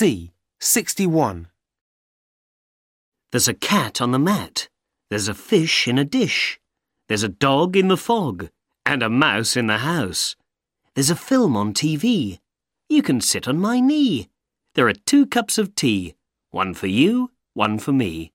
C. 61. There's a cat on the mat. There's a fish in a dish. There's a dog in the fog. And a mouse in the house. There's a film on TV. You can sit on my knee. There are two cups of tea. One for you, one for me.